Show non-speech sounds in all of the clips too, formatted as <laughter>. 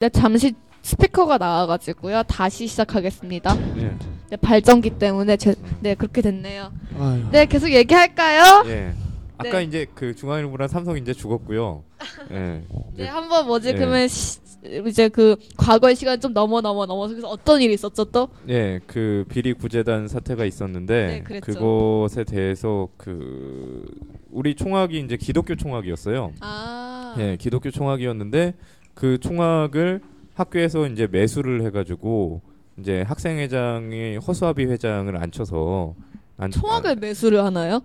네, 잠시 스피커가 나와가지고요. 다시 시작하겠습니다. 예. 네, 발전기 때문에 제, 네 그렇게 됐네요. 아유. 네 계속 얘기할까요? 예. 아까 네. 이제 그 중앙일보랑 삼성 이제 죽었고요. 예. <laughs> 네 이제 한번 뭐지 네. 그러면 시, 이제 그 과거의 시간 좀 넘어 넘어 넘어서 그래서 어떤 일이 있었죠 또? 예, 그 비리 구제단 사태가 있었는데 네, 그랬죠. 그것에 대해서 그 우리 총학이 이제 기독교 총학이었어요. 아 예, 기독교 총학이었는데 그 총학을 학교에서 이제 매수를 해가지고 이제 학생회장이 허수아비 회장을 앉혀서 안, 총학을 매수를 하나요?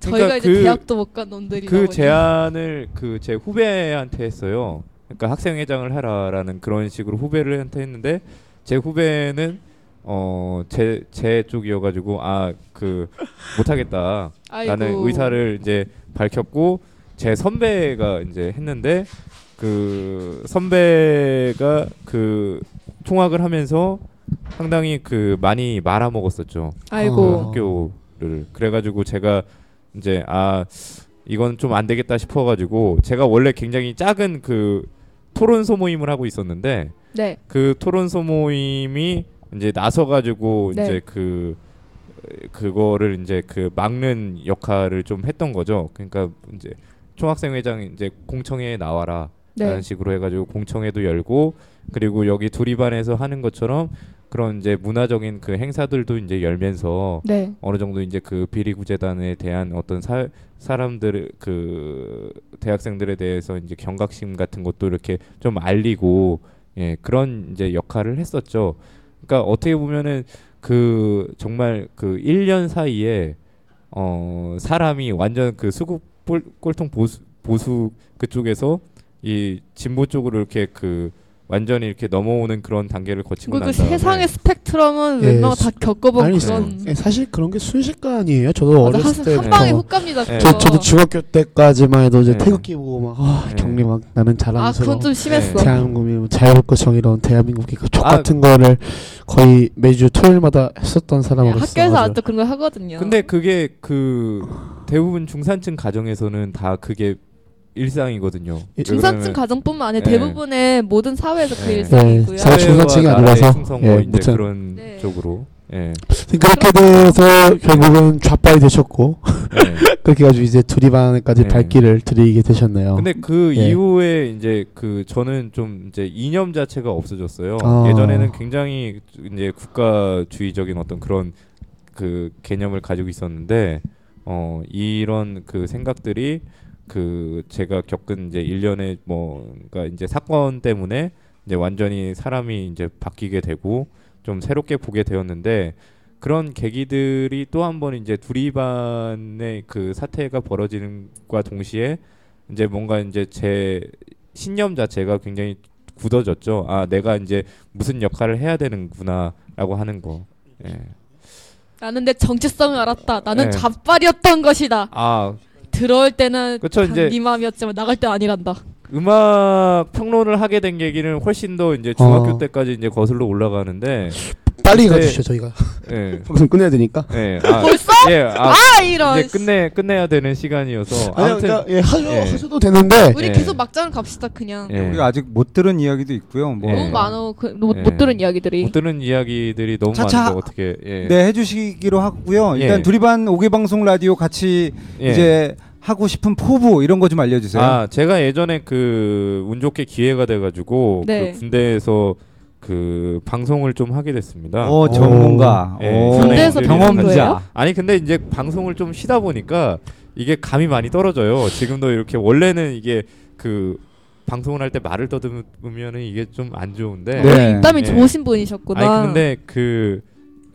그러니까 저희가 이제 그- 대학도 못 간 놈들이 그 제안을 그 제 후배한테 했어요. 그러니까 학생회장을 해라라는 그런 식으로 후배를 한테 했는데 제 후배는 어제 제 쪽이어가지고 아 그 못하겠다. 나는 의사를 이제 밝혔고 제 선배가 이제 했는데 그 선배가 그 총학을 하면서 상당히 그 많이 말아 먹었었죠. 그 아이고 어. 학교를 그래가지고 제가 이제 아 이건 좀 안 되겠다 싶어가지고 제가 원래 굉장히 작은 그 토론 소 모임을 하고 있었는데 네 그 토론 소 모임이 이제 나서가지고 네. 이제 그 그거를 이제 그 막는 역할을 좀 했던 거죠. 그러니까 이제 총학생 회장 이제 공청회에 나와라. 라는 네. 식으로 해가지고 공청회도 열고 그리고 여기 두리반에서 하는 것처럼 그런 이제 문화적인 그 행사들도 이제 열면서 네. 어느 정도 이제 그 비리 구제단에 대한 어떤 사, 사람들 그 대학생들에 대해서 이제 경각심 같은 것도 이렇게 좀 알리고 예 그런 이제 역할을 했었죠. 그러니까 어떻게 보면은 그 정말 그 1년 사이에 어 사람이 완전 그 수국 꼴, 꼴통 보수 보수 그쪽에서 이 진보 쪽으로 이렇게 그 완전히 이렇게 넘어오는 그런 단계를 거치고 그, 난그 다음에 세상의 스펙트럼은 예, 웬만하면 다 수- 겪어본 아니 그런 예, 사실 그런 게 순식간이에요. 저도 맞아, 어렸을 한, 때부터 한 방에 훅 갑니다. 네. 저. 저도 중학교 때까지만 해도 이제 네. 태극기 보고 막 아, 네. 격리 막 나는 아 자랑스러워. 그건 좀 심했어. 네. 대한민국이 뭐 자유롭고 정의로운 대한민국이 그 아. 같은 거를 거의 매주 토요일마다 했었던 네, 사람으로서 학교에서 아직도 그런 걸 하거든요. 근데 그게 그 대부분 중산층 가정에서는 다 그게 일상이거든요. 예, 중산층 가정뿐만 아니라 네. 대부분의 모든 사회에서 그 네. 일상이고요. 네, 사회 중산층이 아니라서. 예, 이제 무튼. 그런 네. 쪽으로. 예. 그렇게 돼서 결국은 좌빨이 되셨고 예. <laughs> 그렇게 가지고 이제 두리반까지 네. 발길을 들이게 되셨네요. 근데 그 예. 이후에 이제 그 저는 좀 이제 이념 자체가 없어졌어요. 아. 예전에는 굉장히 이제 국가주의적인 어떤 그런 그 개념을 가지고 있었는데 어 이런 그 생각들이 그 제가 겪은 이제 일련의 뭔가 이제 사건 때문에 이제 완전히 사람이 이제 바뀌게 되고 좀 새롭게 보게 되었는데 그런 계기들이 또 한 번 이제 두리반의 그 사태가 벌어지는과 동시에 이제 뭔가 이제 제 신념 자체가 굉장히 굳어졌죠. 아 내가 이제 무슨 역할을 해야 되는구나라고 하는 거. 예. 나는 내 정체성을 알았다. 나는 네. 잡발이었던 것이다. 아 들어올 때는 그쵸, 이제- 네 마음이었지만 나갈 때 아니란다. 음악 평론을 하게 된 계기는 훨씬 더 이제 중학교 어. 때까지 이제 거슬러 올라가는데 빨리 가주시죠 저희가 예. <laughs> 방송 끝내야 되니까. 예. 아, 벌써? 예. 아, 아 이런. 이제 끝내 끝내야 되는 시간이어서 아니 아무튼 그러니까 예, 하셔, 예. 하셔도 되는데 우리 예. 계속 막장 갑시다 그냥. 예. 우리가 아직 못 들은 이야기도 있고요. 뭐 예. 너무 많어. 그, 못, 예. 못 들은 이야기들이. 못 들은 이야기들이 너무 차차- 많은데 어떻게 예. 네 해주시기로 하고요. 일단 예. 두리반 오개 방송 라디오 같이 예. 이제 하고 싶은 포부 이런 거 좀 알려주세요. 아 제가 예전에 그 운 좋게 기회가 돼가지고 네. 그 군대에서 그 방송을 좀 하게 됐습니다. 어 전문가. 예, 오, 군대에서 경험자. 아니 근데 이제 방송을 좀 쉬다 보니까 이게 감이 많이 떨어져요. 지금도 이렇게 원래는 이게 그 방송을 할 때 말을 더듬으면은 이게 좀 안 좋은데. 네. 어, 입담이 예. 좋으신 분이셨구나. 아니 근데 그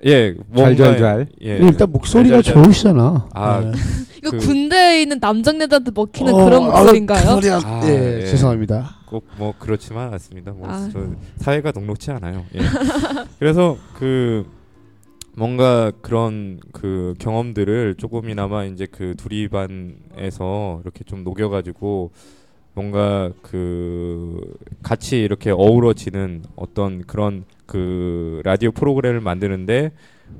예, 뭔가 잘잘잘. 예. 일단 목소리가 잘잘잘. 좋으시잖아. 아, 예. 이거 그- 군대에 있는 남장네들한테 먹히는 어, 그런 아, 목소리인가요? 그 소리가 아, 예, 예. 죄송합니다. 꼭 뭐 그렇지만 않습니다. 뭐 아. 저 사회가 녹록치 않아요. 예. <laughs> 그래서 그 뭔가 그런 그 경험들을 조금이나마 이제 그 두리반에서 이렇게 좀 녹여가지고 뭔가 그 같이 이렇게 어우러지는 어떤 그런 그 라디오 프로그램을 만드는데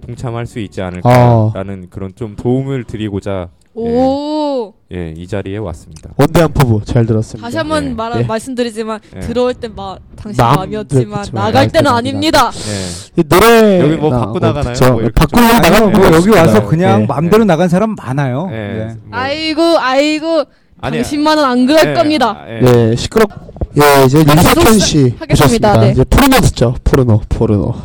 동참할 수 있지 아. 않을까라는 그런 좀 도움을 드리고자 오 예, 이 자리에 왔습니다. 원대한 포부 잘 들었습니다. 다시 한번 네. 말 네. 말씀드리지만 예. 들어올 땐막 당신 남- 마음이었지만 그렇지만 나갈 때는 아닙니다. 예. 이 노래 여기 뭐 나- 바꿔 나가나요? 그쵸. 뭐 아니요, 나가면 뭐뭐 여기 와서 네. 그냥 네. 마음대로 나간 사람 많아요. 예. 네. 뭐- 아이고 아이고 아니, 당신만은 안 그럴 예, 겁니다. 아, 예. 네 시끄럽. 예 이제 윤석현 씨 하겠습니다. 네. 이제 포르노 듣죠. 포르노 포르노. <laughs>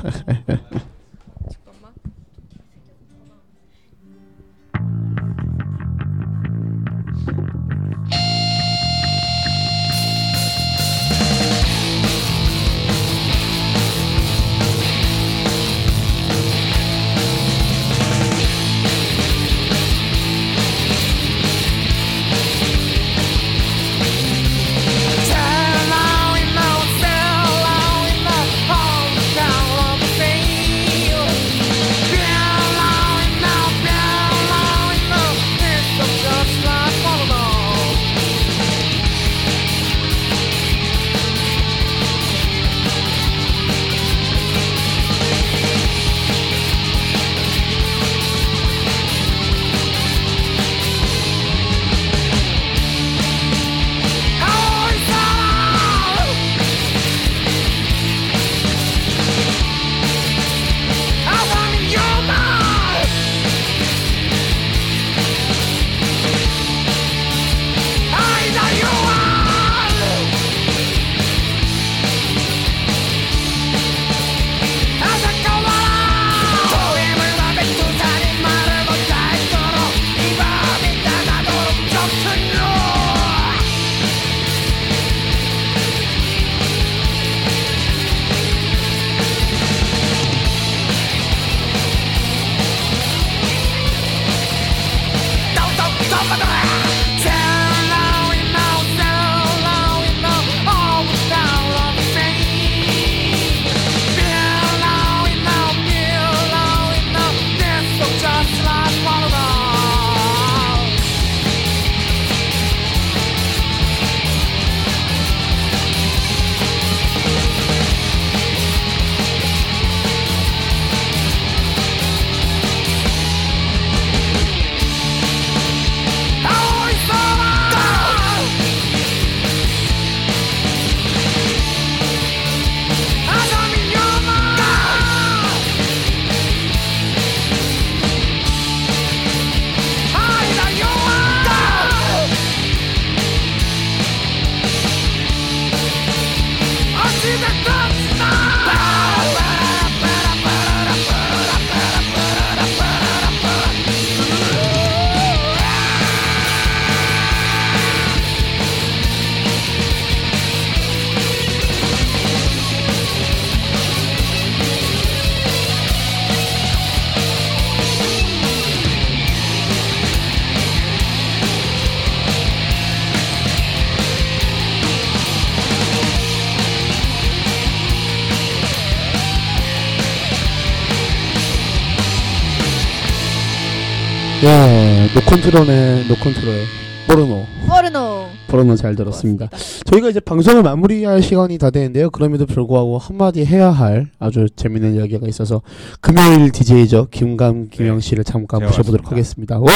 예 노컨트롤의 노컨트롤의 포르노 포르노. 포르노 잘 들었습니다. 저희가 이제 방송을 마무리할 시간이 다 되는데요. 그럼에도 불구하고 한마디 해야 할 아주 재밌는 이야기가 있어서 금요일 DJ죠 김감 김영 씨를 잠깐 모셔보도록. 하겠습니다. 와!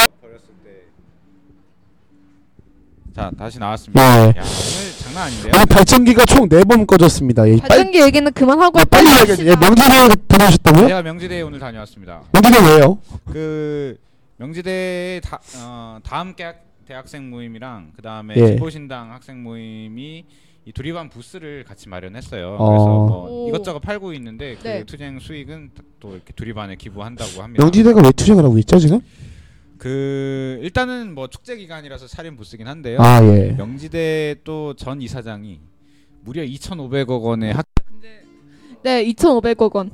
자 다시 나왔습니다. 네. 야 오늘 장난 아닌데요? 아, 발전기가 총네번 꺼졌습니다. 예, 발전기 얘기는 그만하고 예, 빨리. 얘기해. 예, 명지대 다녀오셨다고요? 제가 명지대에 오늘 다녀왔습니다. 명지대 왜요? 그 명지대 다, 어, 다음 대학, 대학생 모임이랑 그 다음에 예. 진보신당 학생 모임이 이 두리반 부스를 같이 마련했어요. 어. 그래서 뭐 오. 이것저것 팔고 있는데 그 네. 투쟁 수익은 또 이렇게 두리반에 기부한다고 합니다. 명지대가 왜 투쟁을 하고 있죠 지금? 그 일단은 뭐 축제 기간이라서 차린 부스긴 한데요. 아 예. 명지대 또 전 이사장이 무려 2,500억 원의 학 네, 2,500억 원.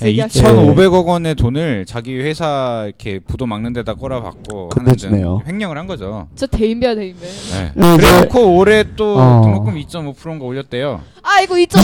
네, 얘기하시죠. 2,500억 원의 돈을 자기 회사 이렇게 부도 막는 데다 꼬라박고 하는. 등 횡령을 한 거죠. 저 대인배야 대인배. 네. 네, 이제- 그래놓고 올해 또 어. 등록금 2.5%인가 올렸대요. 아이고 2.5%가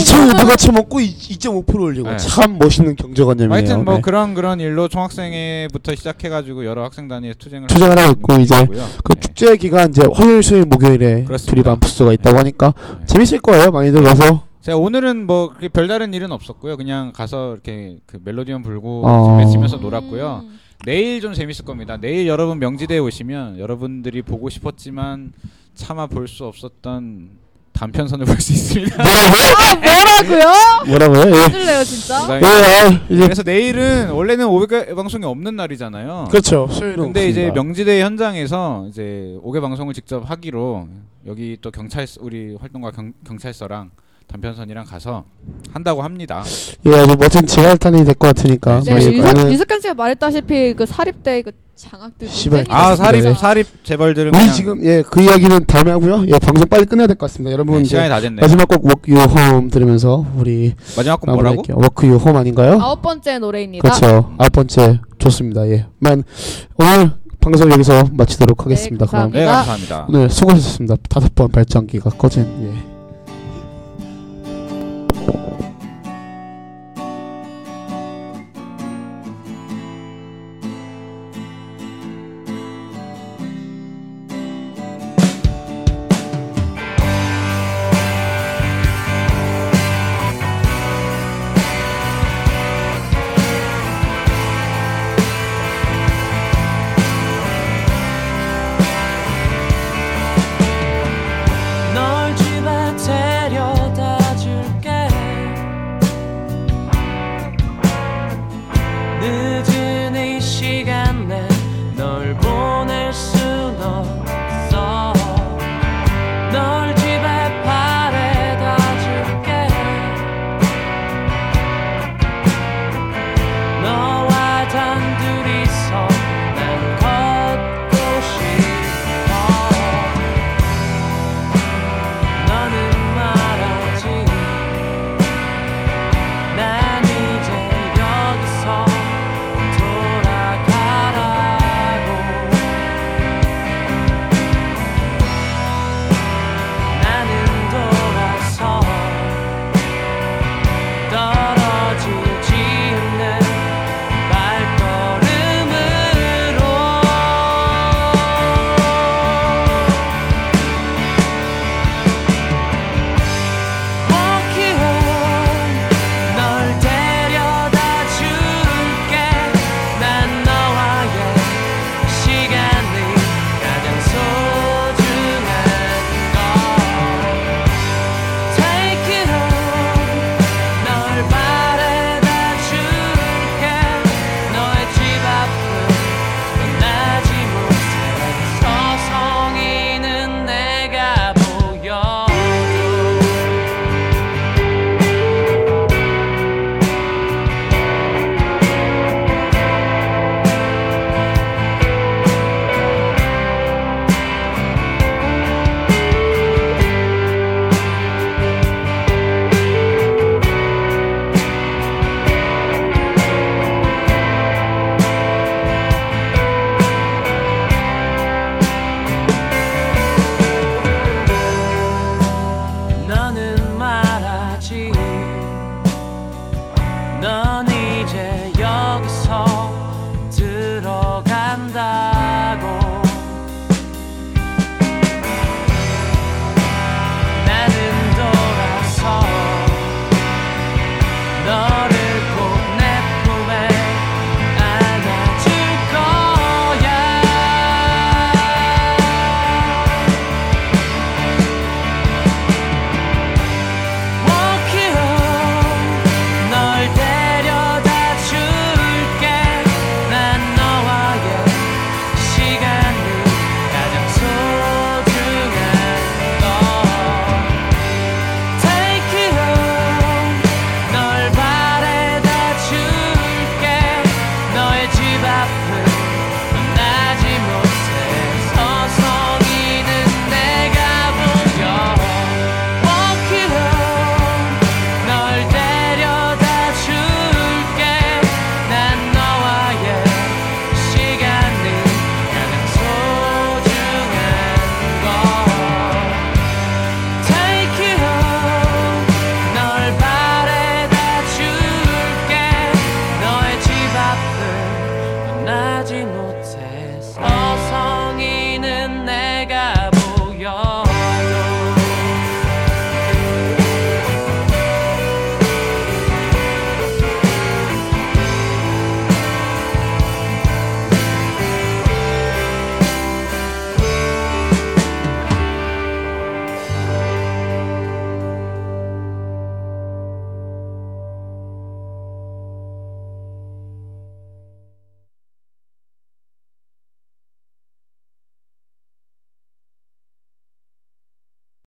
2.5억 처먹고 2.5% 올리고 네. 참 멋있는 경제관념이네요. 하여튼 뭐 네. 그런 그런 일로 총학생회부터 시작해가지고 여러 학생 단위의 투쟁을 투쟁을 하고 있고 이제 있고요. 그 네. 축제 기간 이제 화요일, 수요일, 목요일에 그렇습니다. 두리반 부스가 있다고 하니까 네. 재밌을 거예요. 많이들 가서. 제가 오늘은 뭐 그렇게 별다른 일은 없었고요. 그냥 가서 이렇게 그 멜로디언 불고 어. 외치면서 놀았고요. 음. 내일 좀 재밌을 겁니다. 내일 여러분 명지대에 오시면 여러분들이 보고 싶었지만 차마 볼 수 없었던 단편선을 볼 수 있습니다. 뭐라고요? 뭐라고요? 예. 해줄래요 진짜? 예, 아, 이제 그래서 내일은 원래는 500회 방송이 없는 날이잖아요. 그렇죠. 수요일은 근데 이제 없습니다. 명지대 현장에서 이제 5개 방송을 직접 하기로 여기 또 경찰 우리 활동가 경, 경찰서랑 단편선이랑 가서 한다고 합니다. 예, 아주 멋진 지갈탄이 될 것 같으니까 네, 저희 유석, 유석현 씨가 말했다시피 그 사립대 그 장학들 씨발. 아 사립 네. 사립 재벌들은 우리 그냥 지금 예 그 이야기는 다음에 하고요. 예 방송 빨리 끝내야 될 것 같습니다. 여러분 네, 이제 시간이 다 됐네. 마지막 곡 Walk You Home 들으면서 우리 마지막 곡 뭐라고? 마무리할게요. Walk You Home 아닌가요? 아홉 번째 노래입니다. 그렇죠. 아홉 번째 좋습니다. 예. 만 오늘 방송 여기서 마치도록 하겠습니다. 네, 그럼 네 감사합니다. 감사합니다. 오늘 수고하셨습니다. 다섯 번 발전기가 꺼진 예.